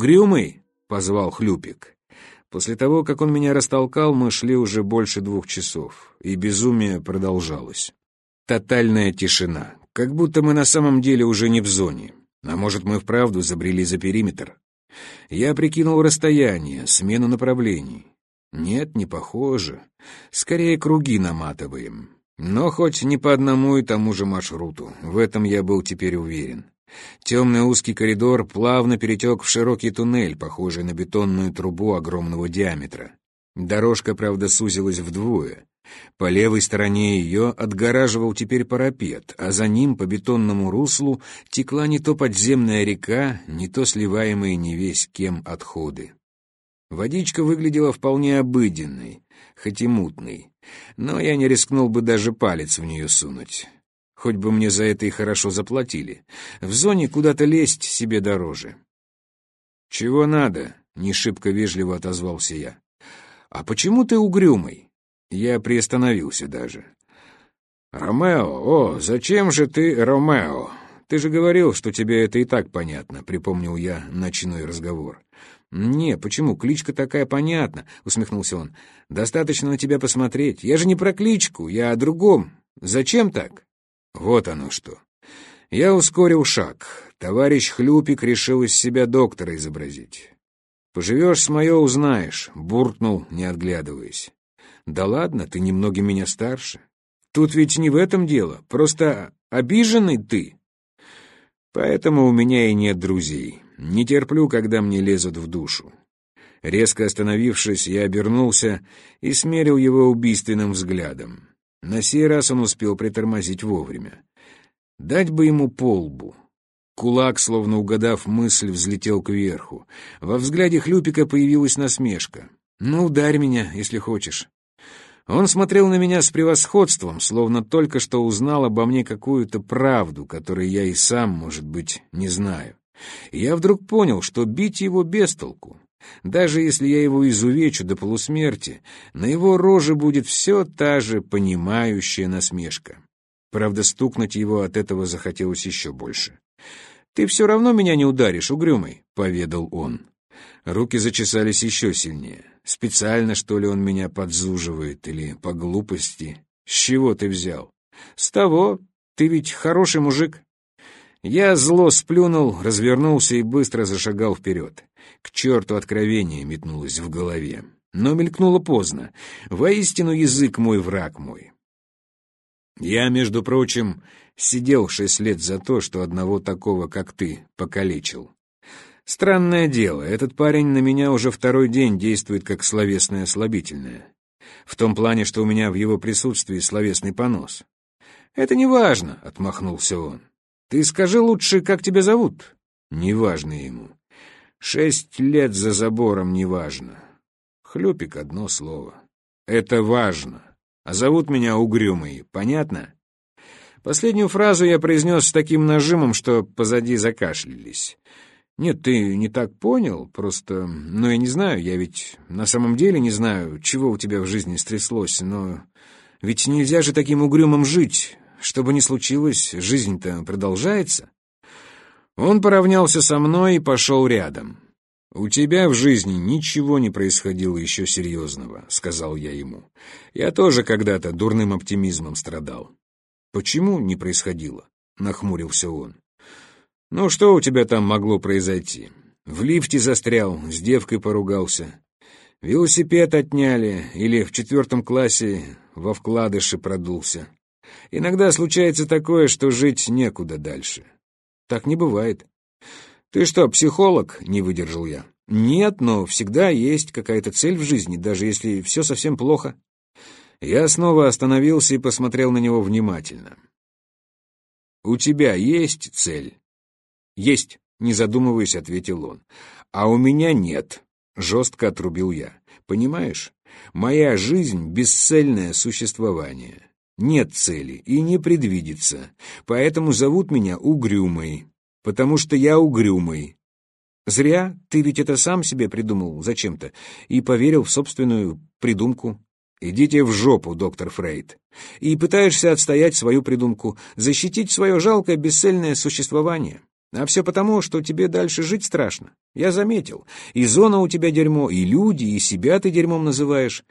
«Угрюмый!» — позвал Хлюпик. После того, как он меня растолкал, мы шли уже больше двух часов, и безумие продолжалось. Тотальная тишина, как будто мы на самом деле уже не в зоне. А может, мы вправду забрели за периметр? Я прикинул расстояние, смену направлений. Нет, не похоже. Скорее, круги наматываем. Но хоть не по одному и тому же маршруту. В этом я был теперь уверен. Темный узкий коридор плавно перетек в широкий туннель, похожий на бетонную трубу огромного диаметра. Дорожка, правда, сузилась вдвое. По левой стороне ее отгораживал теперь парапет, а за ним по бетонному руслу текла не то подземная река, не то сливаемые не весь кем отходы. Водичка выглядела вполне обыденной, хоть и мутной, но я не рискнул бы даже палец в нее сунуть. Хоть бы мне за это и хорошо заплатили. В зоне куда-то лезть себе дороже. «Чего надо?» — не шибко вежливо отозвался я. «А почему ты угрюмый?» Я приостановился даже. «Ромео, о, зачем же ты Ромео? Ты же говорил, что тебе это и так понятно», — припомнил я ночной разговор. «Не, почему? Кличка такая понятна», — усмехнулся он. «Достаточно на тебя посмотреть. Я же не про кличку, я о другом. Зачем так?» «Вот оно что». Я ускорил шаг. Товарищ Хлюпик решил из себя доктора изобразить. «Поживешь с мое, узнаешь», — буркнул, не отглядываясь. «Да ладно, ты немного меня старше. Тут ведь не в этом дело, просто обиженный ты. Поэтому у меня и нет друзей. Не терплю, когда мне лезут в душу». Резко остановившись, я обернулся и смерил его убийственным взглядом. На сей раз он успел притормозить вовремя. Дать бы ему полбу. Кулак, словно угадав мысль, взлетел кверху. Во взгляде Хлюпика появилась насмешка. «Ну, ударь меня, если хочешь». Он смотрел на меня с превосходством, словно только что узнал обо мне какую-то правду, которую я и сам, может быть, не знаю. И я вдруг понял, что бить его без толку. Даже если я его изувечу до полусмерти, на его роже будет все та же понимающая насмешка. Правда, стукнуть его от этого захотелось еще больше. «Ты все равно меня не ударишь, угрюмый», — поведал он. Руки зачесались еще сильнее. Специально, что ли, он меня подзуживает или по глупости? С чего ты взял? С того. Ты ведь хороший мужик. Я зло сплюнул, развернулся и быстро зашагал вперед. К черту откровение метнулось в голове. Но мелькнуло поздно. Воистину язык мой, враг мой. Я, между прочим, сидел шесть лет за то, что одного такого, как ты, покалечил. Странное дело, этот парень на меня уже второй день действует как словесное ослабительное. В том плане, что у меня в его присутствии словесный понос. «Это не важно», — отмахнулся он. «Ты скажи лучше, как тебя зовут?» «Неважно ему. Шесть лет за забором неважно. Хлюпик — одно слово. Это важно. А зовут меня Угрюмый, понятно?» Последнюю фразу я произнес с таким нажимом, что позади закашлялись. «Нет, ты не так понял, просто... Ну, я не знаю, я ведь на самом деле не знаю, чего у тебя в жизни стряслось, но... Ведь нельзя же таким угрюмым жить. Что бы ни случилось, жизнь-то продолжается». Он поравнялся со мной и пошел рядом. «У тебя в жизни ничего не происходило еще серьезного», — сказал я ему. «Я тоже когда-то дурным оптимизмом страдал». «Почему не происходило?» — нахмурился он. «Ну что у тебя там могло произойти? В лифте застрял, с девкой поругался. Велосипед отняли или в четвертом классе во вкладыши продулся. Иногда случается такое, что жить некуда дальше. Так не бывает. Ты что, психолог?» — не выдержал я. «Нет, но всегда есть какая-то цель в жизни, даже если все совсем плохо». Я снова остановился и посмотрел на него внимательно. «У тебя есть цель?» «Есть», — не задумываясь, ответил он. «А у меня нет», — жестко отрубил я. «Понимаешь, моя жизнь — бесцельное существование. Нет цели и не предвидится, поэтому зовут меня Угрюмый, потому что я Угрюмый. Зря ты ведь это сам себе придумал зачем-то и поверил в собственную придумку. Идите в жопу, доктор Фрейд. И пытаешься отстоять свою придумку, защитить свое жалкое бесцельное существование. А все потому, что тебе дальше жить страшно. Я заметил. И зона у тебя дерьмо, и люди, и себя ты дерьмом называешь.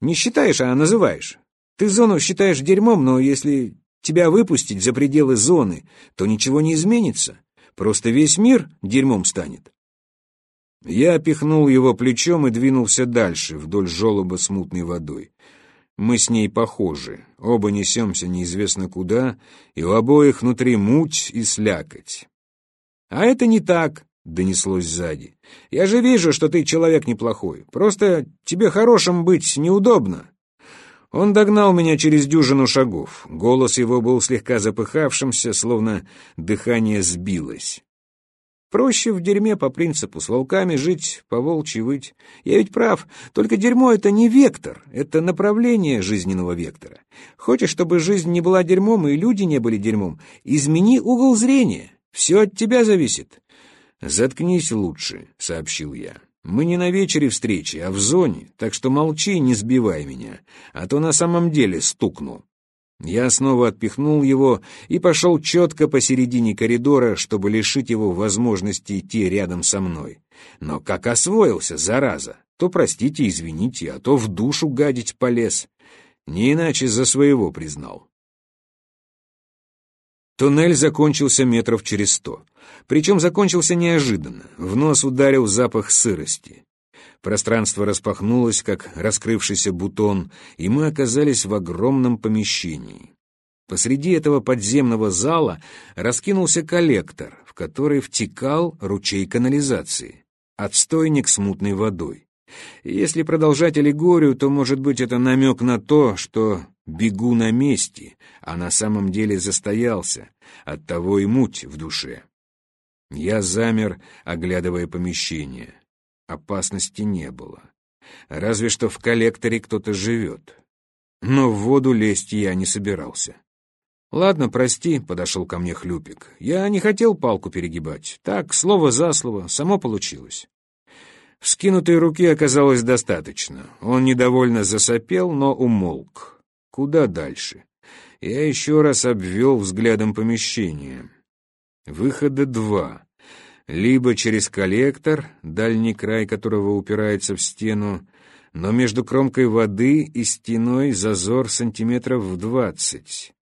Не считаешь, а называешь. Ты зону считаешь дерьмом, но если тебя выпустить за пределы зоны, то ничего не изменится. Просто весь мир дерьмом станет. Я пихнул его плечом и двинулся дальше, вдоль желоба с мутной водой. Мы с ней похожи, оба несемся неизвестно куда, и у обоих внутри муть и слякоть. «А это не так», — донеслось сзади. «Я же вижу, что ты человек неплохой. Просто тебе хорошим быть неудобно». Он догнал меня через дюжину шагов. Голос его был слегка запыхавшимся, словно дыхание сбилось. Проще в дерьме по принципу с волками жить, по волчьи выть. Я ведь прав, только дерьмо — это не вектор, это направление жизненного вектора. Хочешь, чтобы жизнь не была дерьмом и люди не были дерьмом, измени угол зрения. Все от тебя зависит. «Заткнись лучше», — сообщил я. Мы не на вечере встречи, а в зоне, так что молчи не сбивай меня, а то на самом деле стукну». Я снова отпихнул его и пошел четко посередине коридора, чтобы лишить его возможности идти рядом со мной. Но как освоился, зараза, то простите, извините, а то в душу гадить полез. Не иначе за своего признал. Туннель закончился метров через сто. Причем закончился неожиданно. В нос ударил запах сырости. Пространство распахнулось, как раскрывшийся бутон, и мы оказались в огромном помещении. Посреди этого подземного зала раскинулся коллектор, в который втекал ручей канализации, отстойник с мутной водой. Если продолжать аллегорию, то, может быть, это намек на то, что бегу на месте, а на самом деле застоялся, оттого и муть в душе. Я замер, оглядывая помещение. Опасности не было. Разве что в коллекторе кто-то живет. Но в воду лезть я не собирался. «Ладно, прости», — подошел ко мне Хлюпик. «Я не хотел палку перегибать. Так, слово за слово, само получилось». Вскинутой руки оказалось достаточно. Он недовольно засопел, но умолк. Куда дальше? Я еще раз обвел взглядом помещение. Выхода два. Либо через коллектор, дальний край которого упирается в стену, но между кромкой воды и стеной зазор сантиметров в двадцать.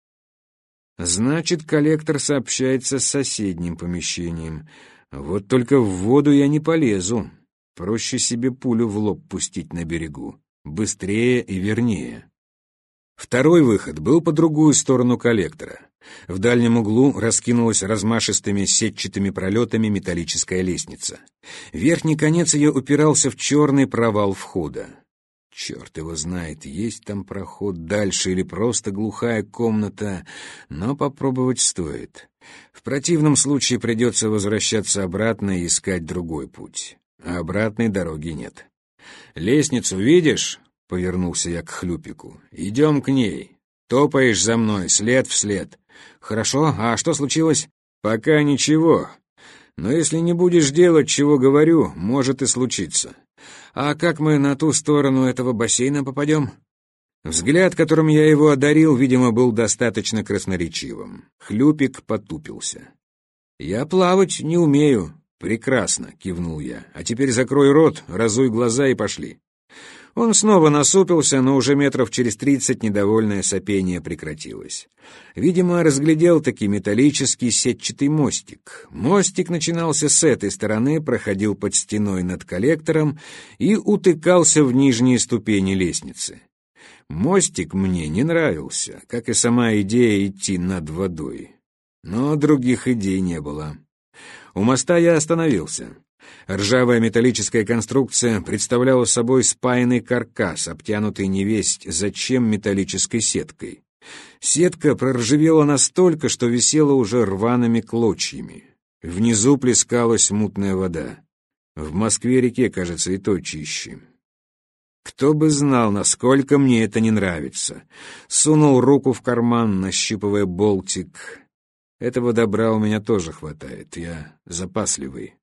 Значит, коллектор сообщается с соседним помещением. Вот только в воду я не полезу. Проще себе пулю в лоб пустить на берегу. Быстрее и вернее. Второй выход был по другую сторону коллектора. В дальнем углу раскинулась размашистыми сетчатыми пролетами металлическая лестница. Верхний конец ее упирался в черный провал входа. Черт его знает, есть там проход дальше или просто глухая комната, но попробовать стоит. В противном случае придется возвращаться обратно и искать другой путь. А обратной дороги нет. «Лестницу видишь?» — повернулся я к Хлюпику. «Идем к ней. Топаешь за мной, след в след. Хорошо, а что случилось? Пока ничего. Но если не будешь делать, чего говорю, может и случиться. А как мы на ту сторону этого бассейна попадем? Взгляд, которым я его одарил, видимо, был достаточно красноречивым. Хлюпик потупился. «Я плавать не умею». «Прекрасно», — кивнул я. «А теперь закрой рот, разуй глаза и пошли». Он снова насупился, но уже метров через тридцать недовольное сопение прекратилось. Видимо, разглядел таки металлический сетчатый мостик. Мостик начинался с этой стороны, проходил под стеной над коллектором и утыкался в нижние ступени лестницы. Мостик мне не нравился, как и сама идея идти над водой. Но других идей не было. У моста я остановился. Ржавая металлическая конструкция представляла собой спаянный каркас, обтянутый невесть зачем металлической сеткой. Сетка проржавела настолько, что висела уже рваными клочьями. Внизу плескалась мутная вода. В Москве-реке, кажется, и то чище. Кто бы знал, насколько мне это не нравится. Сунул руку в карман, нащупывая болтик. Этого добра у меня тоже хватает, я запасливый.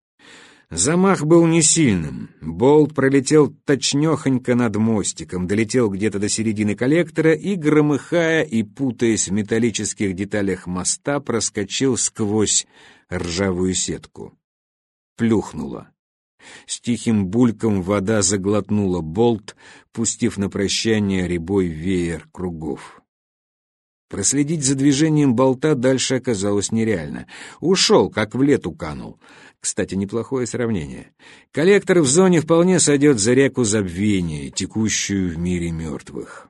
Замах был не сильным. Болт пролетел точнёхонько над мостиком, долетел где-то до середины коллектора и, громыхая и путаясь в металлических деталях моста, проскочил сквозь ржавую сетку. Плюхнула. С тихим бульком вода заглотнула болт, пустив на прощание рябой веер кругов. Проследить за движением болта дальше оказалось нереально. Ушел, как в лету канул. Кстати, неплохое сравнение. Коллектор в зоне вполне сойдет за реку забвения, текущую в мире мертвых.